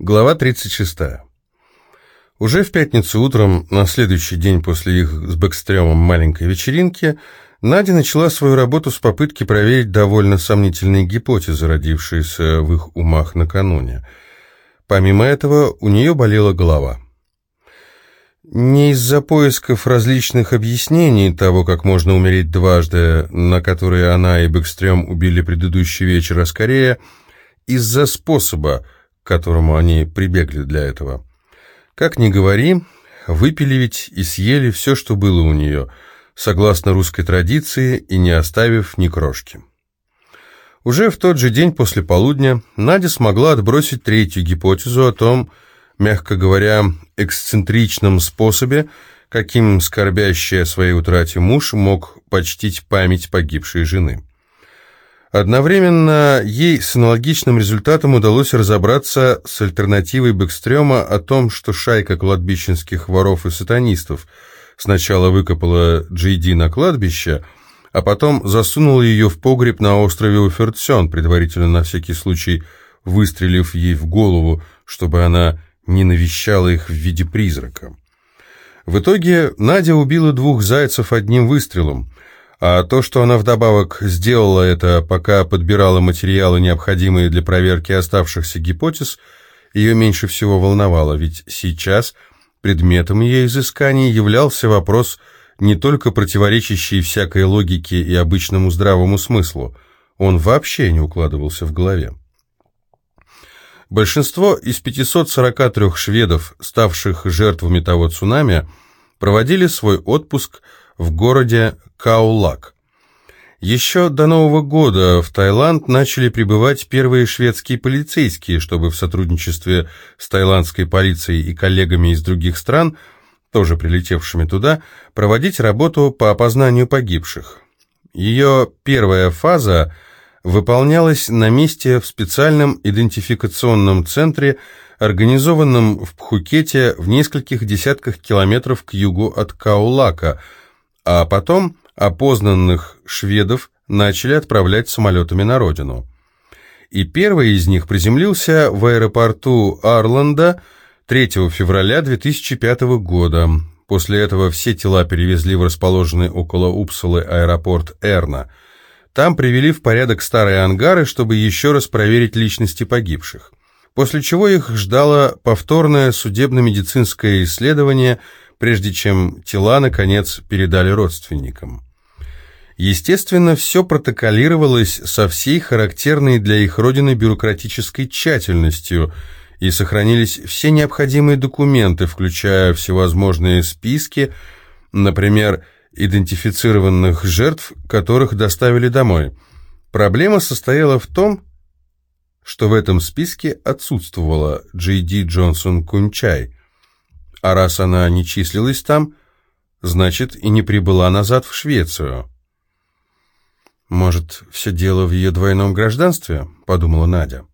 Глава 36. Уже в пятницу утром, на следующий день после их с Бэкстрёмом маленькой вечеринки, Надя начала свою работу с попытки проверить довольно сомнительные гипотезы, родившиеся в их умах накануне. Помимо этого, у нее болела голова. Не из-за поисков различных объяснений того, как можно умереть дважды, на которые она и Бэкстрём убили предыдущий вечер, а скорее из-за способа, к которому они прибегли для этого. Как ни говори, выпили ведь и съели все, что было у нее, согласно русской традиции и не оставив ни крошки. Уже в тот же день после полудня Надя смогла отбросить третью гипотезу о том, мягко говоря, эксцентричном способе, каким скорбящий о своей утрате муж мог почтить память погибшей жены. Одновременно ей с аналогичным результатом удалось разобраться с альтернативой Бэкстрёма о том, что шайка кладбищенских воров и сатанистов сначала выкопала Джейди на кладбище, а потом засунула ее в погреб на острове Уфертсен, предварительно на всякий случай выстрелив ей в голову, чтобы она не навещала их в виде призрака. В итоге Надя убила двух зайцев одним выстрелом, а то, что она вдобавок сделала это, пока подбирала материалы, необходимые для проверки оставшихся гипотез, ее меньше всего волновало, ведь сейчас предметом ее изысканий являлся вопрос, не только противоречащий всякой логике и обычному здравому смыслу, он вообще не укладывался в голове. Большинство из 543 шведов, ставших жертвами того цунами, проводили свой отпуск в городе Каулак. Еще до Нового года в Таиланд начали прибывать первые шведские полицейские, чтобы в сотрудничестве с таиландской полицией и коллегами из других стран, тоже прилетевшими туда, проводить работу по опознанию погибших. Ее первая фаза выполнялась на месте в специальном идентификационном центре, организованном в Пхукете в нескольких десятках километров к югу от Каулака – а потом опознанных шведов начали отправлять самолетами на родину. И первый из них приземлился в аэропорту Арланда 3 февраля 2005 года. После этого все тела перевезли в расположенный около Упсалы аэропорт Эрна. Там привели в порядок старые ангары, чтобы еще раз проверить личности погибших. После чего их ждало повторное судебно-медицинское исследование – прежде чем тела, наконец, передали родственникам. Естественно, все протоколировалось со всей характерной для их родины бюрократической тщательностью, и сохранились все необходимые документы, включая всевозможные списки, например, идентифицированных жертв, которых доставили домой. Проблема состояла в том, что в этом списке отсутствовала Джей Ди Джонсон Кунчай – а раз она не числилась там, значит и не прибыла назад в Швецию. «Может, все дело в ее двойном гражданстве?» — подумала Надя.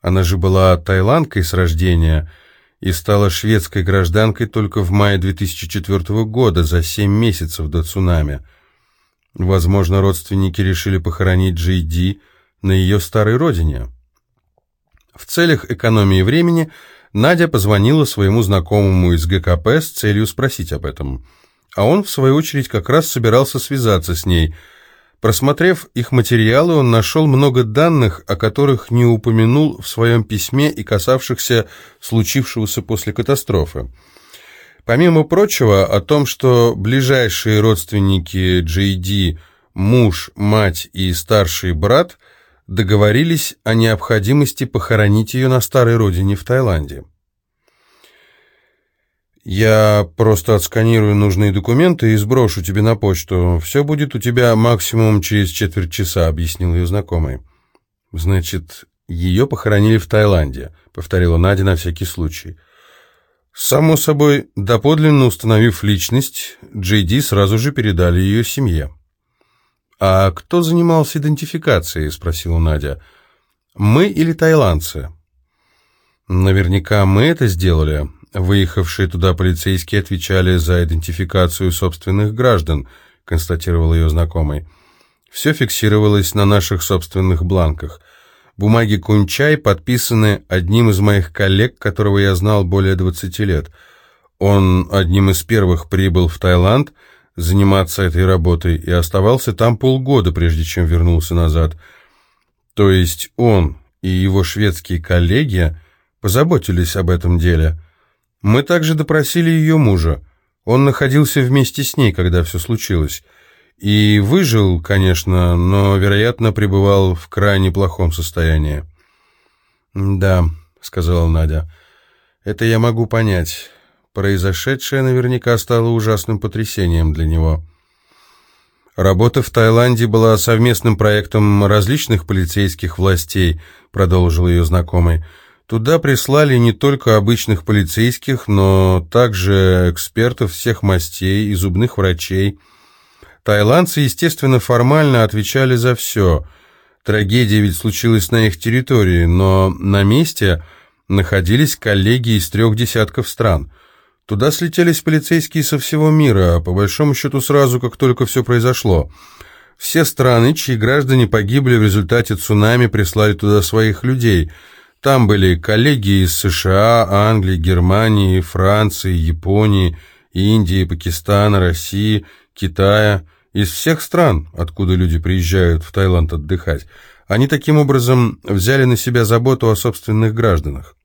Она же была тайландкой с рождения и стала шведской гражданкой только в мае 2004 года, за семь месяцев до цунами. Возможно, родственники решили похоронить Джейди на ее старой родине. В целях экономии времени – Надя позвонила своему знакомому из ГКП с целью спросить об этом. А он, в свою очередь, как раз собирался связаться с ней. Просмотрев их материалы, он нашел много данных, о которых не упомянул в своем письме и касавшихся случившегося после катастрофы. Помимо прочего, о том, что ближайшие родственники Джейди, муж, мать и старший брат – договорились о необходимости похоронить ее на старой родине в Таиланде. «Я просто отсканирую нужные документы и сброшу тебе на почту. Все будет у тебя максимум через четверть часа», — объяснил ее знакомый. «Значит, ее похоронили в Таиланде», — повторила Надя на всякий случай. Само собой, доподлинно установив личность, Джейди сразу же передали ее семье. «А кто занимался идентификацией?» — спросила Надя. «Мы или тайландцы?» «Наверняка мы это сделали». Выехавшие туда полицейские отвечали за идентификацию собственных граждан, констатировал ее знакомый. Все фиксировалось на наших собственных бланках. Бумаги Кунчай подписаны одним из моих коллег, которого я знал более 20 лет. Он одним из первых прибыл в Таиланд заниматься этой работой и оставался там полгода, прежде чем вернулся назад. То есть он и его шведские коллеги позаботились об этом деле. Мы также допросили ее мужа. Он находился вместе с ней, когда все случилось. И выжил, конечно, но, вероятно, пребывал в крайне плохом состоянии. «Да», — сказала Надя, — «это я могу понять. Произошедшее наверняка стало ужасным потрясением для него». «Работа в Таиланде была совместным проектом различных полицейских властей», — продолжил ее знакомый. «Туда прислали не только обычных полицейских, но также экспертов всех мастей и зубных врачей». Таиландцы, естественно, формально отвечали за все. Трагедия ведь случилась на их территории, но на месте находились коллеги из трех десятков стран. Туда слетелись полицейские со всего мира, по большому счету сразу, как только все произошло. Все страны, чьи граждане погибли в результате цунами, прислали туда своих людей. Там были коллеги из США, Англии, Германии, Франции, Японии, Индии, Пакистана, России, Китая – из всех стран, откуда люди приезжают в Таиланд отдыхать, они таким образом взяли на себя заботу о собственных гражданах.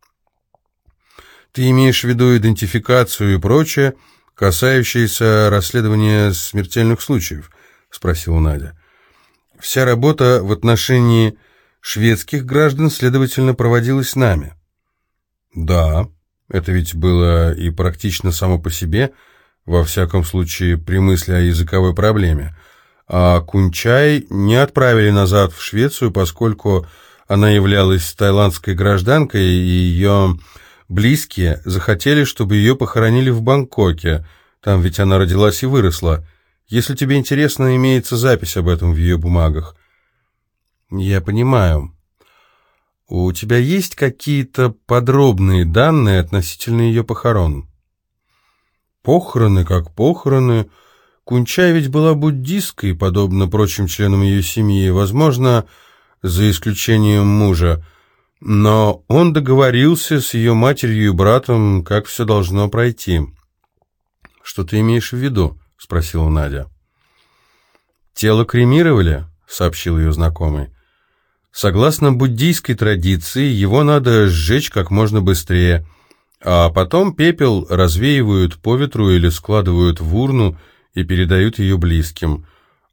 Ты имеешь в виду идентификацию и прочее, касающееся расследования смертельных случаев? Спросила Надя. Вся работа в отношении шведских граждан, следовательно, проводилась нами. Да, это ведь было и практично само по себе – во всяком случае при мысли о языковой проблеме, а Кунчай не отправили назад в Швецию, поскольку она являлась таиландской гражданкой, и ее близкие захотели, чтобы ее похоронили в Бангкоке, там ведь она родилась и выросла. Если тебе интересно, имеется запись об этом в ее бумагах. Я понимаю. У тебя есть какие-то подробные данные относительно ее похорон? Похороны как похороны. Кунчай ведь была буддисткой, подобно прочим членам ее семьи, возможно, за исключением мужа. Но он договорился с ее матерью и братом, как все должно пройти. «Что ты имеешь в виду?» — спросила Надя. «Тело кремировали?» — сообщил ее знакомый. «Согласно буддийской традиции, его надо сжечь как можно быстрее». А потом пепел развеивают по ветру или складывают в урну и передают ее близким,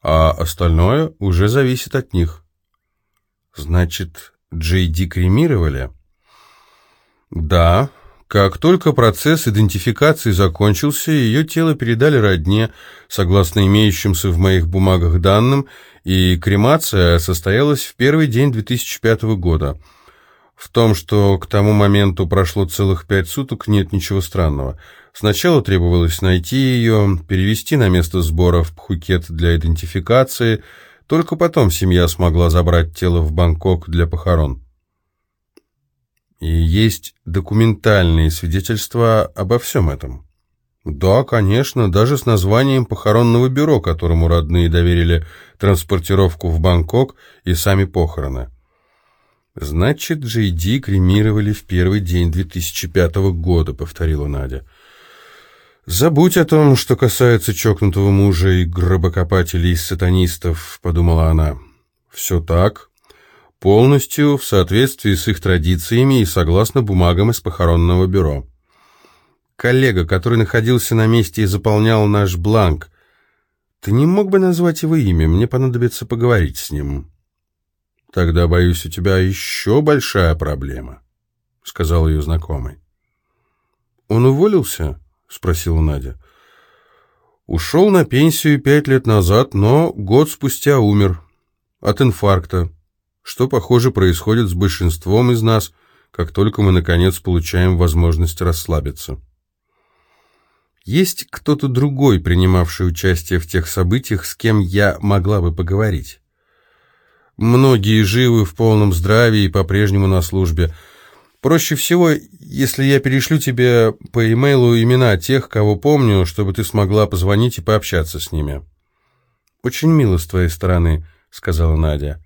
а остальное уже зависит от них. Значит, Джейди кремировали? Да. Как только процесс идентификации закончился, ее тело передали родне, согласно имеющимся в моих бумагах данным, и кремация состоялась в первый день 2005 года – в том, что к тому моменту прошло целых пять суток, нет ничего странного. Сначала требовалось найти ее, перевести на место сбора в Пхукет для идентификации, только потом семья смогла забрать тело в Бангкок для похорон. И есть документальные свидетельства обо всем этом. Да, конечно, даже с названием похоронного бюро, которому родные доверили транспортировку в Бангкок и сами похороны. «Значит, Джейди кремировали в первый день 2005 года», — повторила Надя. «Забудь о том, что касается чокнутого мужа и гробокопателей из сатанистов», — подумала она. «Все так, полностью в соответствии с их традициями и согласно бумагам из похоронного бюро. Коллега, который находился на месте и заполнял наш бланк, ты не мог бы назвать его имя? Мне понадобится поговорить с ним». «Тогда, боюсь, у тебя еще большая проблема», — сказал ее знакомый. «Он уволился?» — спросила Надя. «Ушел на пенсию пять лет назад, но год спустя умер. От инфаркта. Что, похоже, происходит с большинством из нас, как только мы, наконец, получаем возможность расслабиться». «Есть кто-то другой, принимавший участие в тех событиях, с кем я могла бы поговорить?» Многие живы в полном здравии и по-прежнему на службе. Проще всего, если я перешлю тебе по имейлу имена тех, кого помню, чтобы ты смогла позвонить и пообщаться с ними». «Очень мило с твоей стороны», — сказала Надя.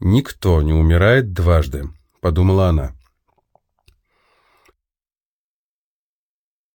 «Никто не умирает дважды», — подумала она.